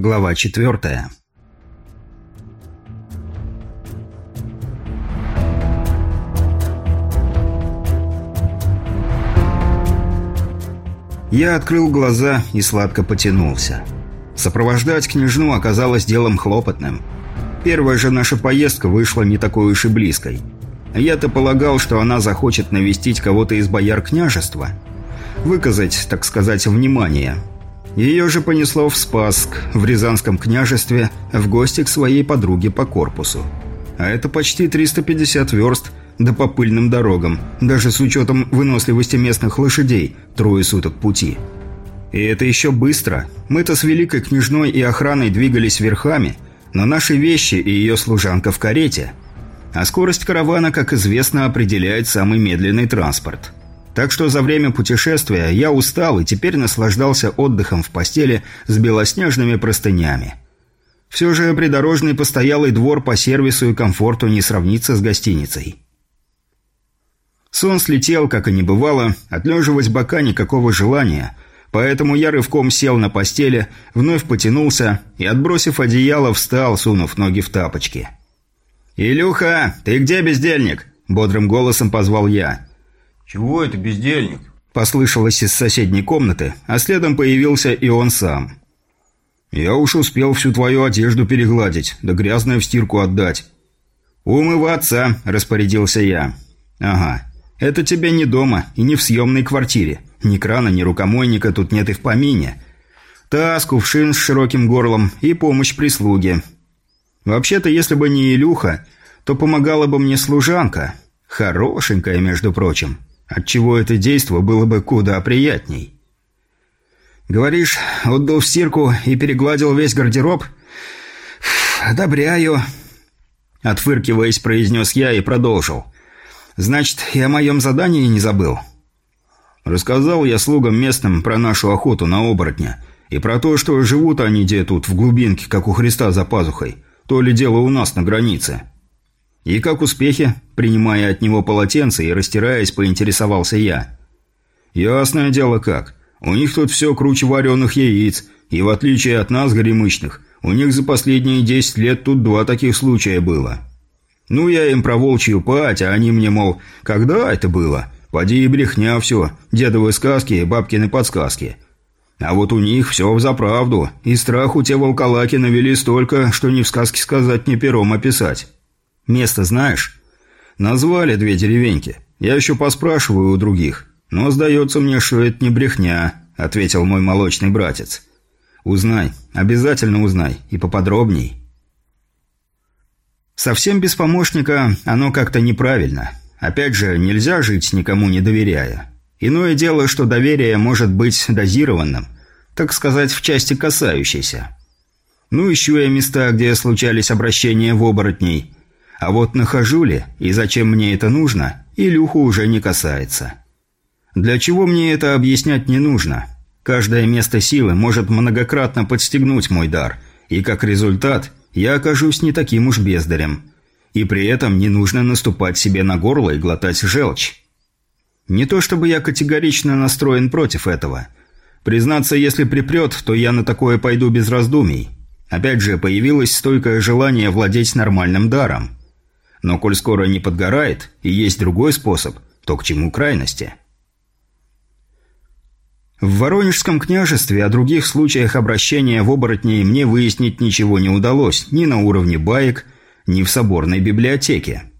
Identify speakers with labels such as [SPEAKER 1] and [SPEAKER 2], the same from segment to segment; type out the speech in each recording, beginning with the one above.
[SPEAKER 1] Глава четвертая. Я открыл глаза и сладко потянулся. Сопровождать княжну оказалось делом хлопотным. Первая же наша поездка вышла не такой уж и близкой. Я-то полагал, что она захочет навестить кого-то из бояр княжества. Выказать, так сказать, внимание – ее же понесло в Спасск, в Рязанском княжестве, в гости к своей подруге по корпусу. А это почти 350 верст, да по пыльным дорогам, даже с учетом выносливости местных лошадей, трое суток пути. И это еще быстро. Мы-то с великой княжной и охраной двигались верхами, но наши вещи и ее служанка в карете. А скорость каравана, как известно, определяет самый медленный транспорт – так что за время путешествия я устал и теперь наслаждался отдыхом в постели с белоснежными простынями. Все же придорожный постоялый двор по сервису и комфорту не сравнится с гостиницей. Сон слетел, как и не бывало, отлеживать бока никакого желания, поэтому я рывком сел на постели, вновь потянулся и, отбросив одеяло, встал, сунув ноги в тапочки. «Илюха, ты где, бездельник?» – бодрым голосом позвал я.
[SPEAKER 2] «Чего это, бездельник?»
[SPEAKER 1] Послышалось из соседней комнаты, а следом появился и он сам. «Я уж успел всю твою одежду перегладить, да грязную в стирку отдать». «Умываться», – распорядился я. «Ага, это тебе не дома и не в съемной квартире. Ни крана, ни рукомойника тут нет и в помине. Таз, кувшин с широким горлом и помощь прислуги. Вообще-то, если бы не Илюха, то помогала бы мне служанка. Хорошенькая, между прочим отчего это действо было бы куда приятней. «Говоришь, отдал в стирку и перегладил весь гардероб?» «Одобряю», — отфыркиваясь, произнес я и продолжил. «Значит, я о моем задании не забыл?» Рассказал я слугам местным про нашу охоту на оборотня и про то, что живут они где тут, в глубинке, как у Христа за пазухой, то ли дело у нас на границе. «И как успехи?» – принимая от него полотенце и растираясь, поинтересовался я. «Ясное дело как. У них тут все круче вареных яиц, и в отличие от нас, горемычных, у них за последние десять лет тут два таких случая было. Ну, я им про волчью пать, а они мне, мол, когда это было? Поди и брехня все, дедовые сказки и бабкины подсказки». А вот у них все взаправду, и страху те волколаки навели столько, что ни в сказке сказать, ни пером описать. Место знаешь? Назвали две деревеньки. Я еще поспрашиваю у других. Но сдается мне, что это не брехня, ответил мой молочный братец. Узнай, обязательно узнай, и поподробней. Совсем без помощника оно как-то неправильно. Опять же, нельзя жить никому не доверяя. Иное дело, что доверие может быть дозированным, так сказать, в части касающейся. Ну, ищу я места, где случались обращения в оборотней – а вот нахожу ли и зачем мне это нужно, Илюху уже не касается. Для чего мне это объяснять не нужно. Каждое место силы может многократно подстегнуть мой дар, и как результат я окажусь не таким уж бездарем. И при этом не нужно наступать себе на горло и глотать желчь. Не то чтобы я категорично настроен против этого. Признаться, если припрет, то я на такое пойду без раздумий. Опять же, появилось стойкое желание владеть нормальным даром. Но коль скоро не подгорает и есть другой способ, то к чему крайности? В Воронежском княжестве о других случаях обращения в оборотней мне выяснить ничего не удалось ни на уровне баек, ни в соборной библиотеке.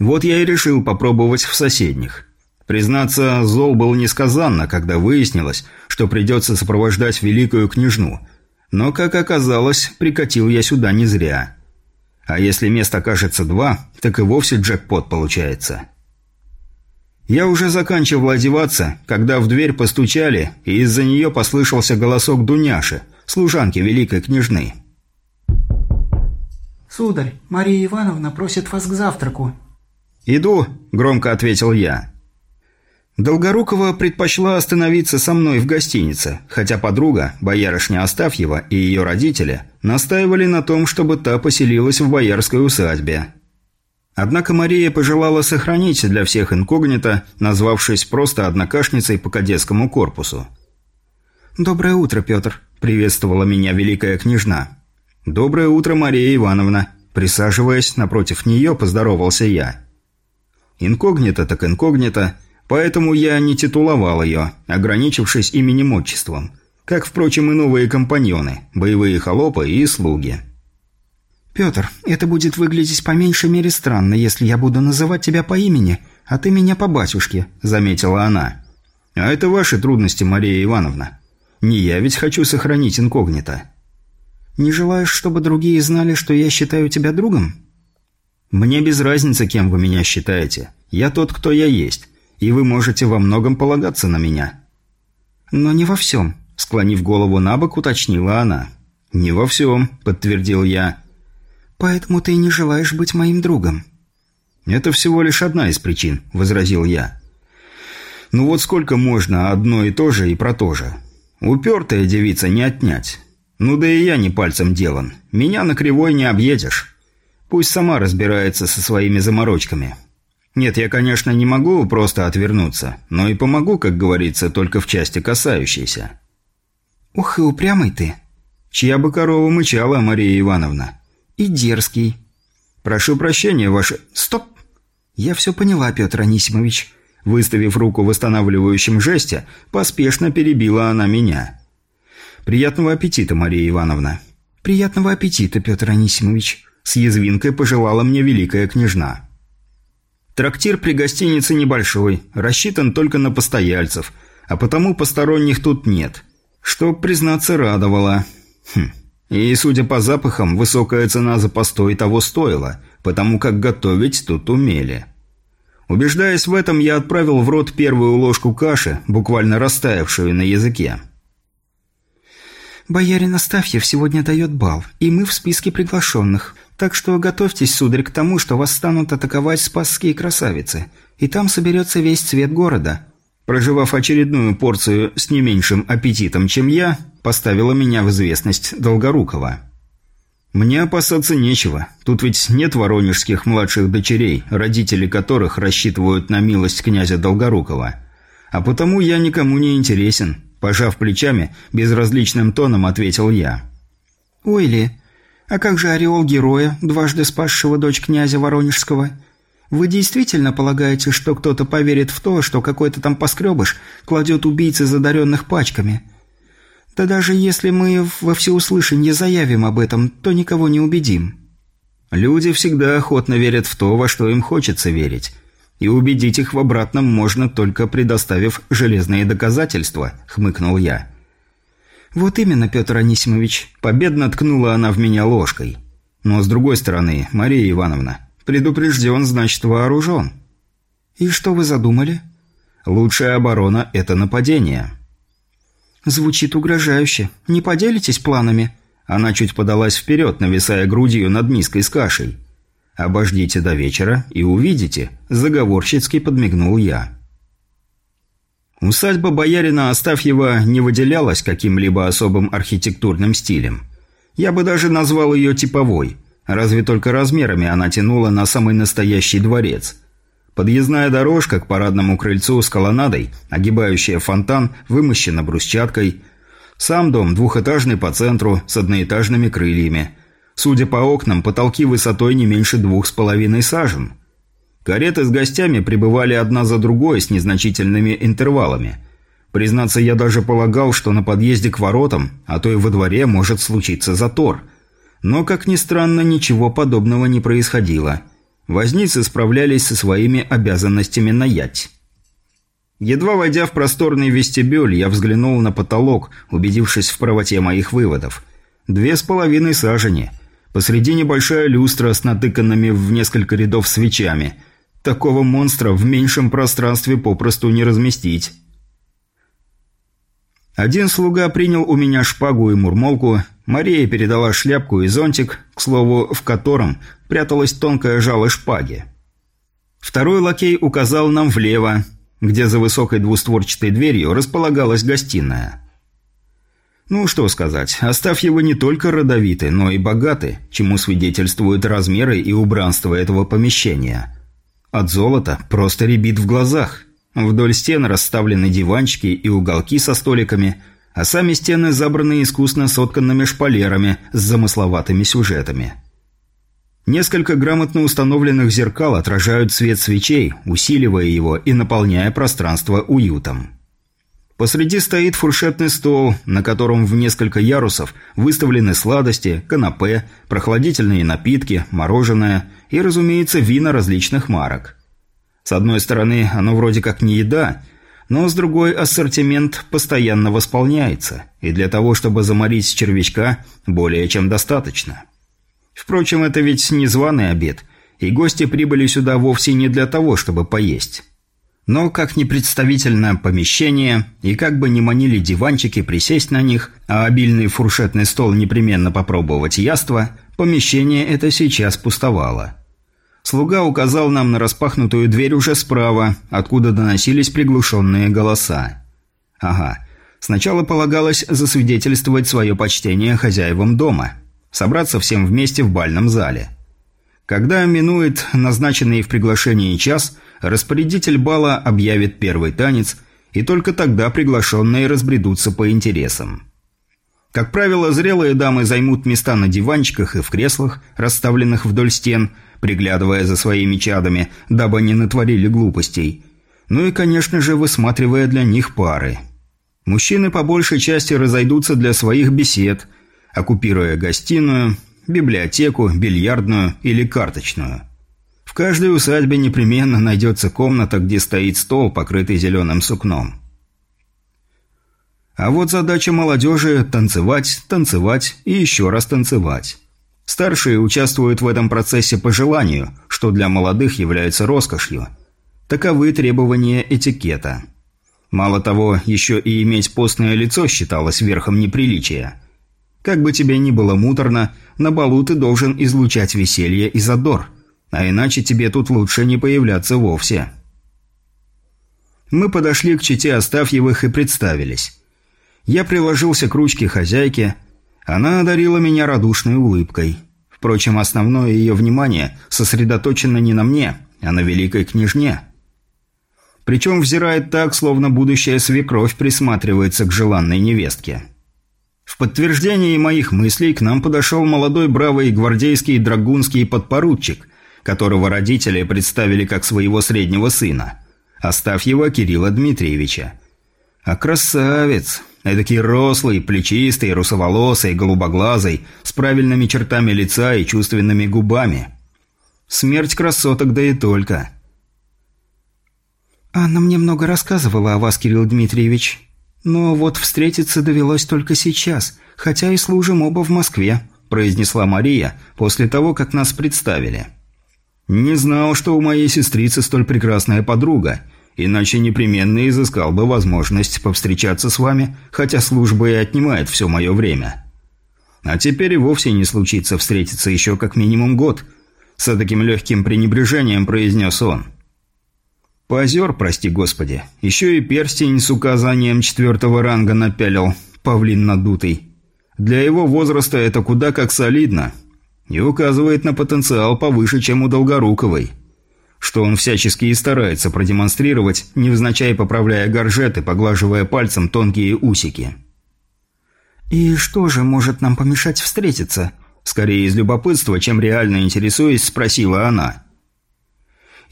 [SPEAKER 1] Вот я и решил попробовать в соседних. Признаться, зол был несказанно, когда выяснилось, что придется сопровождать великую княжну. Но, как оказалось, прикатил я сюда не зря. А если мест окажется два, так и вовсе джекпот получается. Я уже заканчивал одеваться, когда в дверь постучали, и из-за нее послышался голосок Дуняши, служанки великой княжны.
[SPEAKER 3] «Сударь, Мария Ивановна просит вас к завтраку».
[SPEAKER 1] «Иду», — громко ответил я. Долгорукова предпочла остановиться со мной в гостинице, хотя подруга, боярышня Астафьева и ее родители настаивали на том, чтобы та поселилась в боярской усадьбе. Однако Мария пожелала сохранить для всех инкогнито, назвавшись просто однокашницей по кадетскому корпусу.
[SPEAKER 3] «Доброе утро, Петр», –
[SPEAKER 1] приветствовала меня великая княжна. «Доброе утро, Мария Ивановна!» Присаживаясь напротив нее, поздоровался я. Инкогнито так инкогнито, поэтому я не титуловал ее, ограничившись именем-отчеством. Как, впрочем, и новые компаньоны, боевые холопы и слуги.
[SPEAKER 3] «Петр, это будет выглядеть по меньшей мере странно, если я буду называть тебя по имени, а ты меня по батюшке», — заметила она.
[SPEAKER 1] «А это ваши трудности, Мария Ивановна. Не я ведь хочу сохранить инкогнито».
[SPEAKER 3] «Не желаешь, чтобы другие знали, что я считаю тебя другом?»
[SPEAKER 1] «Мне без разницы, кем вы меня считаете. Я тот, кто я есть, и вы можете во многом полагаться на меня».
[SPEAKER 3] «Но не во всем», — склонив голову на бок, уточнила она.
[SPEAKER 1] «Не во всем», — подтвердил я.
[SPEAKER 3] «Поэтому ты не желаешь быть моим другом».
[SPEAKER 1] «Это всего лишь одна из причин», — возразил я. «Ну вот сколько можно одно и то же и про то же? Упертая девица не отнять. Ну да и я не пальцем делан. Меня на кривой не объедешь. Пусть сама разбирается со своими заморочками. Нет, я, конечно, не могу просто отвернуться, но и помогу, как говорится, только в части касающейся».
[SPEAKER 3] «Ух и упрямый ты!»
[SPEAKER 1] «Чья бы корова мычала, Мария Ивановна?»
[SPEAKER 3] и дерзкий.
[SPEAKER 1] Прошу прощения, ваше...
[SPEAKER 3] Стоп! Я все поняла, Петр Анисимович.
[SPEAKER 1] Выставив руку в восстанавливающем жесте, поспешно перебила она меня. «Приятного аппетита, Мария Ивановна».
[SPEAKER 3] «Приятного аппетита, Петр Анисимович», –
[SPEAKER 1] с язвинкой пожелала мне великая княжна. Трактир при гостинице небольшой, рассчитан только на постояльцев, а потому посторонних тут нет. Что, признаться, радовало. Хм. И, судя по запахам, высокая цена за постой того стоила, потому как готовить тут умели. Убеждаясь в этом, я отправил в рот первую ложку каши, буквально растаявшую на языке.
[SPEAKER 3] «Боярин Астафьев сегодня дает бал, и мы в списке приглашенных. Так что готовьтесь, сударь, к тому, что вас станут атаковать спасские красавицы, и там соберется весь цвет города».
[SPEAKER 1] Проживав очередную порцию с не меньшим аппетитом, чем я, поставила меня в известность Долгорукова. Мне опасаться нечего. Тут ведь нет воронежских младших дочерей, родители которых рассчитывают на милость князя Долгорукова. А потому я никому не интересен. Пожав плечами, безразличным тоном ответил я.
[SPEAKER 3] «Ой ли, а как же ореол героя, дважды спасшего дочь князя Воронежского? Вы действительно полагаете, что кто-то поверит в то, что какой-то там поскребыш кладет убийцы задаренных пачками?» Да даже если мы во всеуслышание заявим об этом, то никого не убедим.
[SPEAKER 1] Люди всегда охотно верят в то, во что им хочется верить. И убедить их в обратном можно только предоставив железные доказательства, хмыкнул я.
[SPEAKER 3] Вот именно, Петр Анисимович,
[SPEAKER 1] победно ткнула она в меня ложкой. Но с другой стороны, Мария Ивановна, предупрежден, значит вооружен.
[SPEAKER 3] И что вы задумали?
[SPEAKER 1] Лучшая оборона – это нападение.
[SPEAKER 3] «Звучит угрожающе. Не поделитесь планами?»
[SPEAKER 1] Она чуть подалась вперед, нависая грудью над миской с кашей. «Обождите до вечера и увидите», – заговорщицки подмигнул я. Усадьба боярина Астафьева не выделялась каким-либо особым архитектурным стилем. Я бы даже назвал ее типовой, разве только размерами она тянула на самый настоящий дворец – Подъездная дорожка к парадному крыльцу с колоннадой, огибающая фонтан, вымощена брусчаткой. Сам дом двухэтажный по центру, с одноэтажными крыльями. Судя по окнам, потолки высотой не меньше двух с половиной сажен. Кареты с гостями прибывали одна за другой с незначительными интервалами. Признаться, я даже полагал, что на подъезде к воротам, а то и во дворе может случиться затор. Но, как ни странно, ничего подобного не происходило – Возницы справлялись со своими обязанностями на ять. Едва войдя в просторный вестибюль, я взглянул на потолок, убедившись в правоте моих выводов. Две с половиной сажени. Посреди большая люстра с натыканными в несколько рядов свечами. Такого монстра в меньшем пространстве попросту не разместить. Один слуга принял у меня шпагу и мурмолку, Мария передала шляпку и зонтик, к слову, в котором пряталась тонкая жало шпаги. Второй лакей указал нам влево, где за высокой двустворчатой дверью располагалась гостиная. Ну, что сказать, оставь его не только родовиты, но и богаты, чему свидетельствуют размеры и убранство этого помещения. От золота просто рябит в глазах. Вдоль стен расставлены диванчики и уголки со столиками – а сами стены забраны искусно сотканными шпалерами с замысловатыми сюжетами. Несколько грамотно установленных зеркал отражают свет свечей, усиливая его и наполняя пространство уютом. Посреди стоит фуршетный стол, на котором в несколько ярусов выставлены сладости, канапе, прохладительные напитки, мороженое и, разумеется, вина различных марок. С одной стороны, оно вроде как не еда, но с другой ассортимент постоянно восполняется, и для того, чтобы заморить червячка, более чем достаточно. Впрочем, это ведь не званый обед, и гости прибыли сюда вовсе не для того, чтобы поесть. Но как ни представительно помещение, и как бы ни манили диванчики присесть на них, а обильный фуршетный стол непременно попробовать яство, помещение это сейчас пустовало. Слуга указал нам на распахнутую дверь уже справа, откуда доносились приглушенные голоса. Ага, сначала полагалось засвидетельствовать свое почтение хозяевам дома – собраться всем вместе в бальном зале. Когда минует назначенный в приглашении час, распорядитель бала объявит первый танец, и только тогда приглашенные разбредутся по интересам. Как правило, зрелые дамы займут места на диванчиках и в креслах, расставленных вдоль стен, приглядывая за своими чадами, дабы они натворили глупостей. Ну и, конечно же, высматривая для них пары. Мужчины по большей части разойдутся для своих бесед – оккупируя гостиную, библиотеку, бильярдную или карточную. В каждой усадьбе непременно найдется комната, где стоит стол, покрытый зеленым сукном. А вот задача молодежи – танцевать, танцевать и еще раз танцевать. Старшие участвуют в этом процессе по желанию, что для молодых является роскошью. Таковы требования этикета. Мало того, еще и иметь постное лицо считалось верхом неприличия – как бы тебе ни было муторно, на балу ты должен излучать веселье и задор, а иначе тебе тут лучше не появляться вовсе. Мы подошли к чете Остафьевых и представились. Я приложился к ручке хозяйки, она одарила меня радушной улыбкой. Впрочем, основное ее внимание сосредоточено не на мне, а на великой княжне. Причем взирает так, словно будущая свекровь присматривается к желанной невестке. В подтверждение моих мыслей к нам подошел молодой бравый гвардейский драгунский подпоручик, которого родители представили как своего среднего сына, оставь его Кирилла Дмитриевича. А красавец, эдакий рослый, плечистый, русоволосый, голубоглазый, с правильными чертами лица и чувственными губами. Смерть красоток, да и только.
[SPEAKER 3] «Анна мне много рассказывала о вас, Кирилл Дмитриевич», «Но вот встретиться довелось только сейчас, хотя и служим оба в Москве», произнесла Мария после того, как нас представили.
[SPEAKER 1] «Не знал, что у моей сестрицы столь прекрасная подруга, иначе непременно изыскал бы возможность повстречаться с вами, хотя служба и отнимает все мое время. А теперь и вовсе не случится встретиться еще как минимум год», с таким легким пренебрежением произнес он. Позер, прости господи. Еще и перстень с указанием четвертого ранга напялил, павлин надутый. Для его возраста это куда как солидно. И указывает на потенциал повыше, чем у Долгоруковой. Что он всячески и старается продемонстрировать, невзначай поправляя горжеты, поглаживая пальцем тонкие усики.
[SPEAKER 3] «И что же может нам помешать встретиться?»
[SPEAKER 1] Скорее из любопытства, чем реально интересуясь, спросила она.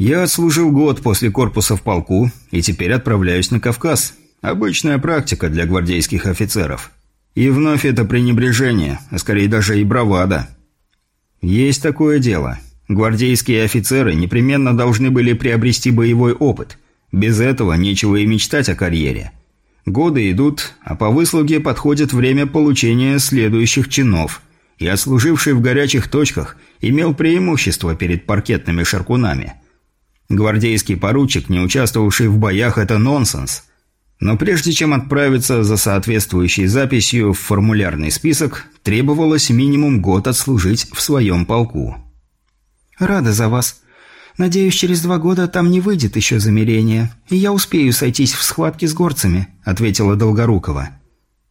[SPEAKER 1] Я отслужил год после корпуса в полку и теперь отправляюсь на Кавказ. Обычная практика для гвардейских офицеров. И вновь это пренебрежение, а скорее даже и бравада. Есть такое дело. Гвардейские офицеры непременно должны были приобрести боевой опыт. Без этого нечего и мечтать о карьере. Годы идут, а по выслуге подходит время получения следующих чинов. И отслуживший в горячих точках имел преимущество перед паркетными шаркунами – Гвардейский поручик, не участвовавший в боях, это нонсенс. Но прежде чем отправиться за соответствующей записью в формулярный список, требовалось минимум год отслужить в своем полку.
[SPEAKER 3] «Рада за вас. Надеюсь, через два года там не выйдет еще замерение, и я успею сойтись в схватке с горцами», — ответила Долгорукова.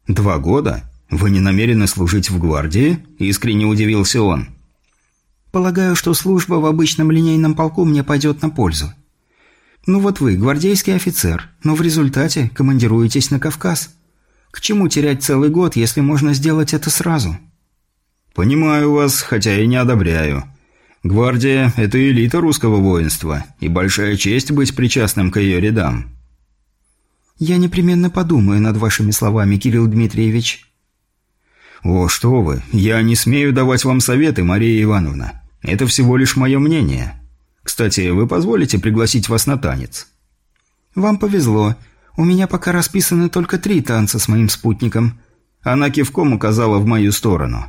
[SPEAKER 1] «Два года? Вы не намерены служить в гвардии?» — искренне удивился он.
[SPEAKER 3] Полагаю, что служба в обычном линейном полку мне пойдет на пользу. Ну вот вы, гвардейский офицер, но в результате командируетесь на Кавказ. К чему терять целый год, если можно сделать это сразу?»
[SPEAKER 1] «Понимаю вас, хотя и не одобряю. Гвардия – это элита русского воинства, и большая честь быть причастным к ее рядам».
[SPEAKER 3] «Я непременно подумаю над вашими словами, Кирилл Дмитриевич».
[SPEAKER 1] «О, что вы! Я не смею давать вам советы, Мария Ивановна. Это всего лишь мое мнение. Кстати, вы позволите пригласить вас на танец?»
[SPEAKER 3] «Вам повезло. У меня пока расписаны только три танца с моим спутником».
[SPEAKER 1] Она кивком указала в мою сторону.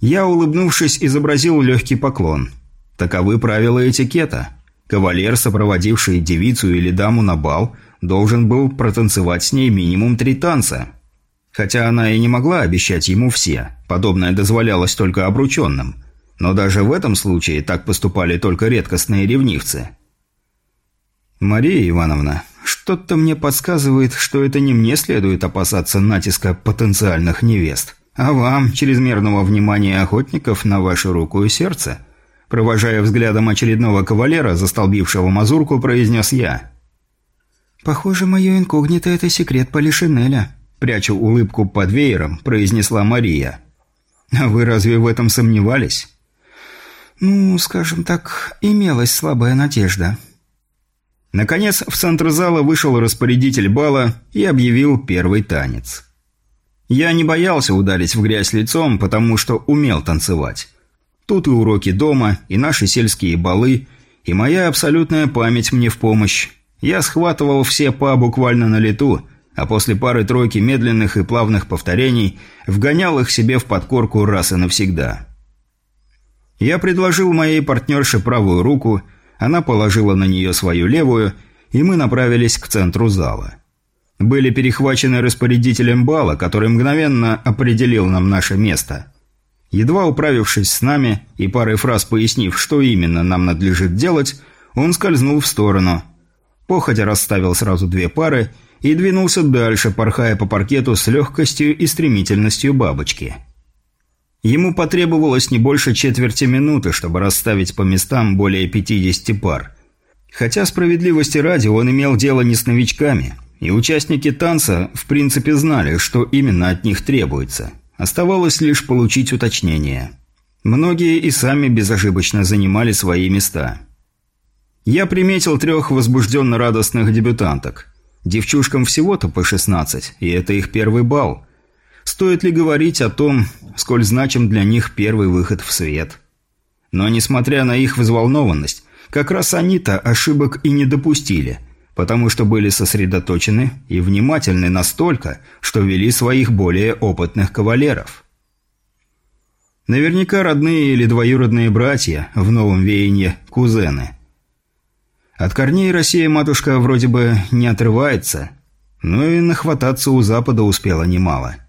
[SPEAKER 1] Я, улыбнувшись, изобразил легкий поклон. Таковы правила этикета. Кавалер, сопроводивший девицу или даму на бал, должен был протанцевать с ней минимум три танца. Хотя она и не могла обещать ему все, подобное дозволялось только обрученным. Но даже в этом случае так поступали только редкостные ревнивцы. «Мария Ивановна, что-то мне подсказывает, что это не мне следует опасаться натиска потенциальных невест, а вам, чрезмерного внимания охотников на вашу руку и сердце», провожая взглядом очередного кавалера, застолбившего мазурку, произнес я.
[SPEAKER 3] «Похоже, мое инкогнито – это секрет Полишинеля», пряча улыбку под веером, произнесла Мария.
[SPEAKER 1] «А вы разве в этом сомневались?»
[SPEAKER 3] «Ну, скажем так, имелась слабая надежда».
[SPEAKER 1] Наконец, в центр зала вышел распорядитель бала и объявил первый танец. Я не боялся ударить в грязь лицом, потому что умел танцевать. Тут и уроки дома, и наши сельские балы, и моя абсолютная память мне в помощь. Я схватывал все па буквально на лету, а после пары-тройки медленных и плавных повторений вгонял их себе в подкорку раз и навсегда. Я предложил моей партнерше правую руку – она положила на нее свою левую, и мы направились к центру зала. Были перехвачены распорядителем бала, который мгновенно определил нам наше место. Едва управившись с нами и парой фраз пояснив, что именно нам надлежит делать, он скользнул в сторону. Походя расставил сразу две пары и двинулся дальше, порхая по паркету с легкостью и стремительностью бабочки. Ему потребовалось не больше четверти минуты, чтобы расставить по местам более 50 пар. Хотя справедливости ради он имел дело не с новичками, и участники танца в принципе знали, что именно от них требуется. Оставалось лишь получить уточнение. Многие и сами безошибочно занимали свои места. Я приметил трех возбужденно-радостных дебютанток. Девчушкам всего-то по 16, и это их первый бал – Стоит ли говорить о том, сколь значим для них первый выход в свет? Но несмотря на их взволнованность, как раз они-то ошибок и не допустили, потому что были сосредоточены и внимательны настолько, что вели своих более опытных кавалеров. Наверняка родные или двоюродные братья, в новом веянии кузены. От корней Россия-матушка вроде бы не отрывается, но и нахвататься у Запада успела немало –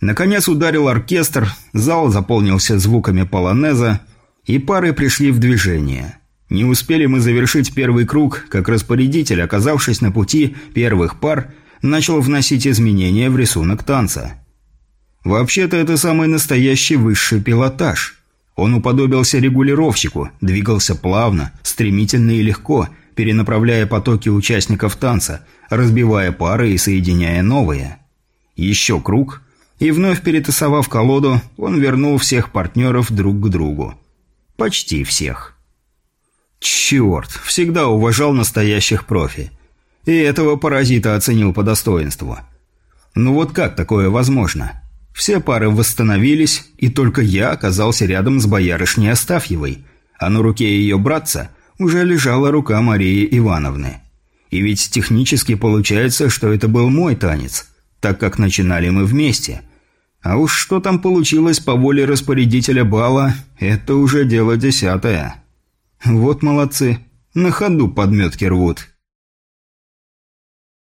[SPEAKER 1] Наконец ударил оркестр, зал заполнился звуками полонеза, и пары пришли в движение. Не успели мы завершить первый круг, как распорядитель, оказавшись на пути первых пар, начал вносить изменения в рисунок танца. Вообще-то это самый настоящий высший пилотаж. Он уподобился регулировщику, двигался плавно, стремительно и легко, перенаправляя потоки участников танца, разбивая пары и соединяя новые. Еще круг – и вновь перетасовав колоду, он вернул всех партнеров друг к другу. Почти всех. Черт, всегда уважал настоящих профи. И этого паразита оценил по достоинству. Ну вот как такое возможно? Все пары восстановились, и только я оказался рядом с боярышней Астафьевой, а на руке ее братца уже лежала рука Марии Ивановны. И ведь технически получается, что это был мой танец, так как начинали мы вместе – а уж что там получилось по воле распорядителя бала, это уже дело десятое. Вот молодцы, на ходу подметки рвут.